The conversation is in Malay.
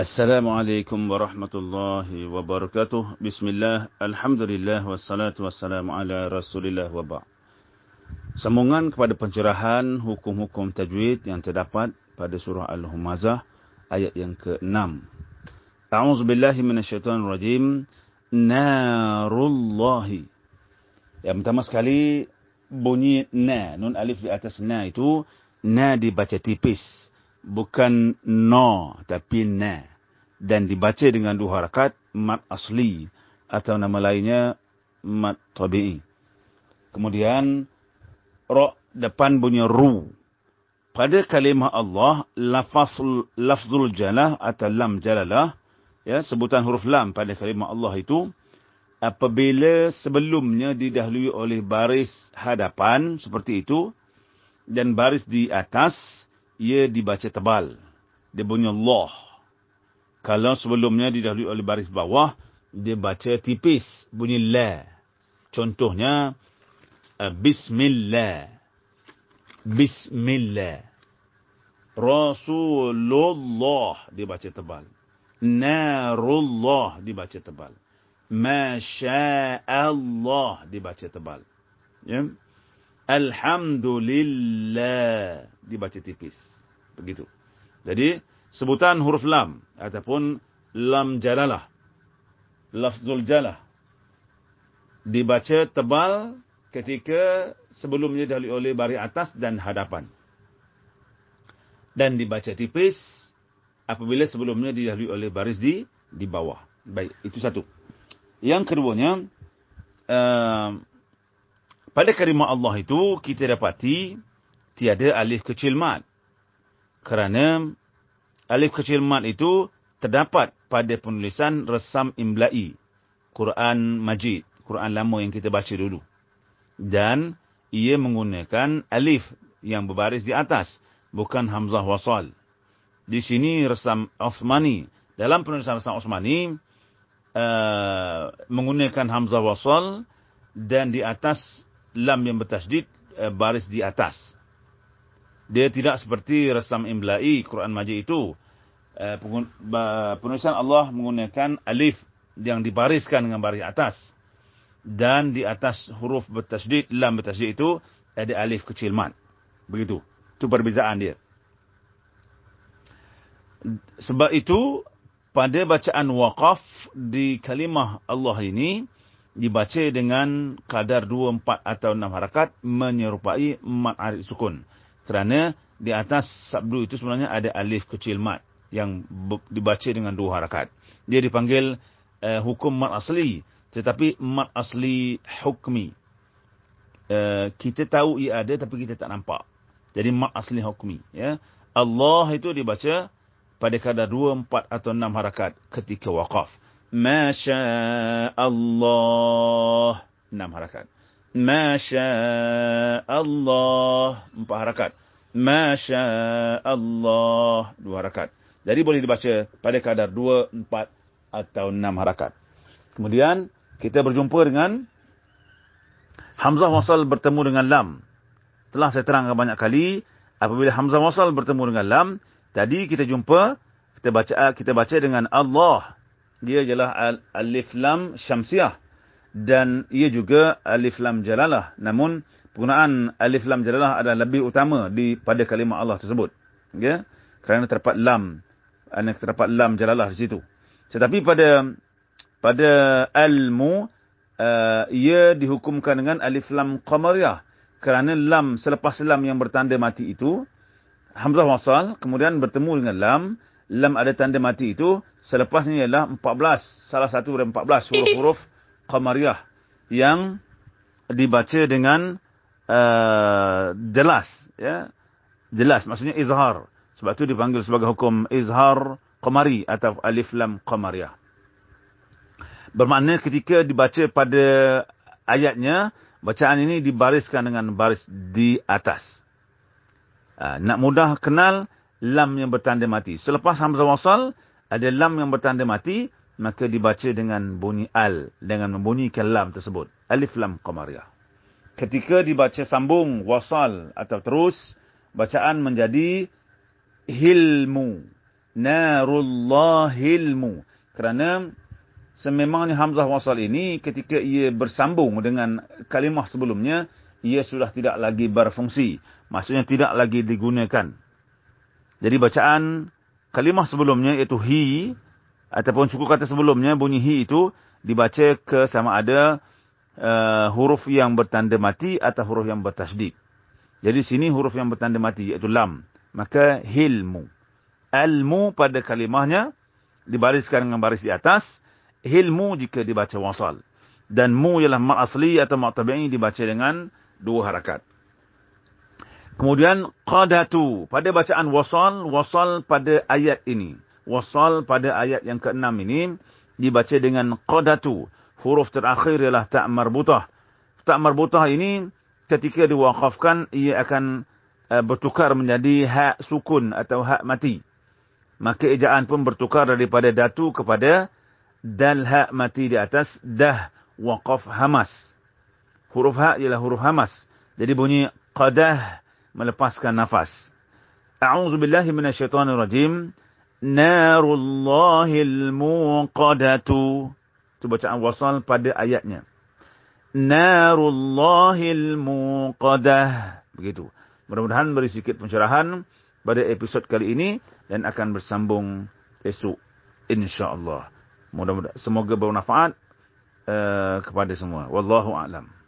Assalamualaikum warahmatullahi wabarakatuh. Bismillah, Alhamdulillah, wassalatu wassalamu ala rasulillah wa ba' Sambungan kepada pencerahan hukum-hukum tajwid yang terdapat pada surah Al-Humazah ayat yang ke-6. A'udzu billahi minasyaitonir rajim. Narullahi. Yang pertama sekali bunyi na, nun alif di atas na itu na dibaca tipis, bukan no tapi na dan dibaca dengan dua harakat mat asli atau nama lainnya mat tabi'i. Kemudian ra depan bunyi ru. Pada kalimah Allah lafazul lafzul jalah atau lam jalalah ya sebutan huruf lam pada kalimah Allah itu apabila sebelumnya didahului oleh baris hadapan seperti itu dan baris di atas ia dibaca tebal. Dia bunyi Allah. Kalau sebelumnya didahului oleh baris bawah, dia baca tipis, bunyi la. Contohnya, uh, Bismillah. Bismillah. Rasulullah dibaca tebal. Narullah dibaca tebal. Masya'allah dibaca tebal. Ya. Alhamdulillah dibaca tipis. Begitu. Jadi, sebutan huruf lam ataupun lam jalalah lafzul jalah. Dibaca tebal ketika sebelumnya dahulu oleh baris atas dan hadapan. Dan dibaca tipis apabila sebelumnya didahului oleh baris di di bawah. Baik itu satu. Yang keduanya uh, pada kalimah Allah itu kita dapati tiada alif kecil mat. Kerana Alif kecil mat itu terdapat pada penulisan resam imla'i. Quran Majid. Quran lama yang kita baca dulu. Dan ia menggunakan alif yang berbaris di atas. Bukan Hamzah Wasal. Di sini resam Osmani. Dalam penulisan resam Osmani. Uh, menggunakan Hamzah Wasal. Dan di atas lam yang bertasdid uh, baris di atas. Dia tidak seperti resam imla'i Quran Majid itu. Eh, penulisan Allah menggunakan alif yang dibariskan dengan baris atas. Dan di atas huruf bertasydid, lam bertasydid itu ada alif kecil mat. Begitu. Itu perbezaan dia. Sebab itu, pada bacaan waqaf di kalimah Allah ini, dibaca dengan kadar 2, 4 atau 6 harakat menyerupai mat arif sukun kerana di atas sabdu itu sebenarnya ada alif kecil mat yang dibaca dengan dua harakat. Dia dipanggil uh, hukum mat asli, tetapi mat asli hukmi. Uh, kita tahu ia ada tapi kita tak nampak. Jadi mat asli hukmi. Ya. Allah itu dibaca pada kadar dua, empat atau enam harakat ketika waqaf. Masya Allah. Enam harakat. Masya Allah. Empat harakat. Masya Allah. Dua harakat. Jadi boleh dibaca pada kadar dua, empat atau enam harakat. Kemudian kita berjumpa dengan Hamzah Wasal bertemu dengan Lam. Telah saya terangkan banyak kali. Apabila Hamzah Wasal bertemu dengan Lam. Tadi kita jumpa. Kita baca kita baca dengan Allah. Dia ialah Alif Lam Syamsiah dan ia juga alif lam jalalah namun penggunaan alif lam jalalah adalah lebih utama di pada kalimah Allah tersebut. Ya? Kerana terdapat lam. Ana terdapat lam jalalah di situ. Tetapi pada pada almu uh, ia dihukumkan dengan alif lam qamariyah. Kerana lam selepas lam yang bertanda mati itu hamzah wasal kemudian bertemu dengan lam. Lam ada tanda mati itu selepasnya ialah 14 salah satu dari 14 huruf-huruf Qamariyah yang dibaca dengan uh, jelas ya. Jelas maksudnya izhar. Sebab itu dipanggil sebagai hukum izhar qamari atau alif lam qamariyah. Bermakna ketika dibaca pada ayatnya bacaan ini dibariskan dengan baris di atas. Uh, nak mudah kenal lam yang bertanda mati. Selepas hamzah wasal ada lam yang bertanda mati maka dibaca dengan bunyi al dengan membunyikan lam tersebut. Alif lam qamariyah ketika dibaca sambung wasal atau terus bacaan menjadi hilmu narullahilmu. Kerana sememangnya hamzah wasal ini ketika ia bersambung dengan kalimah sebelumnya, ia sudah tidak lagi berfungsi. Maksudnya tidak lagi digunakan. Jadi bacaan kalimah sebelumnya iaitu hi ataupun suku kata sebelumnya bunyi hi itu dibaca ke sama ada uh, huruf yang bertanda mati atau huruf yang bertasydid. Jadi sini huruf yang bertanda mati iaitu lam. Maka hilmu. Almu pada kalimahnya dibariskan dengan baris di atas. Hilmu jika dibaca wasal. Dan mu ialah mak asli atau mak tabi'i dibaca dengan dua harakat. Kemudian qadatu pada bacaan wasal, wasal pada ayat ini. Wasal pada ayat yang keenam ini dibaca dengan qadatu. Huruf terakhir ialah tak marbutah. Tak marbutah ini ketika diwakafkan ia akan uh, bertukar menjadi hak sukun atau hak mati. Maka ejaan pun bertukar daripada datu kepada dal hak mati di atas dah waqaf hamas. Huruf hak ialah huruf hamas. Jadi bunyi qadah melepaskan nafas. A'udzu billahi minasyaitonir rajim. Narullahil muqadatu. Itu bacaan wasal pada ayatnya. Narullahil muqadah. Begitu. Mudah-mudahan beri sedikit pencerahan pada episod kali ini dan akan bersambung esok insya-Allah. Mudah-mudahan semoga bermanfaat uh, kepada semua. Wallahu a'lam.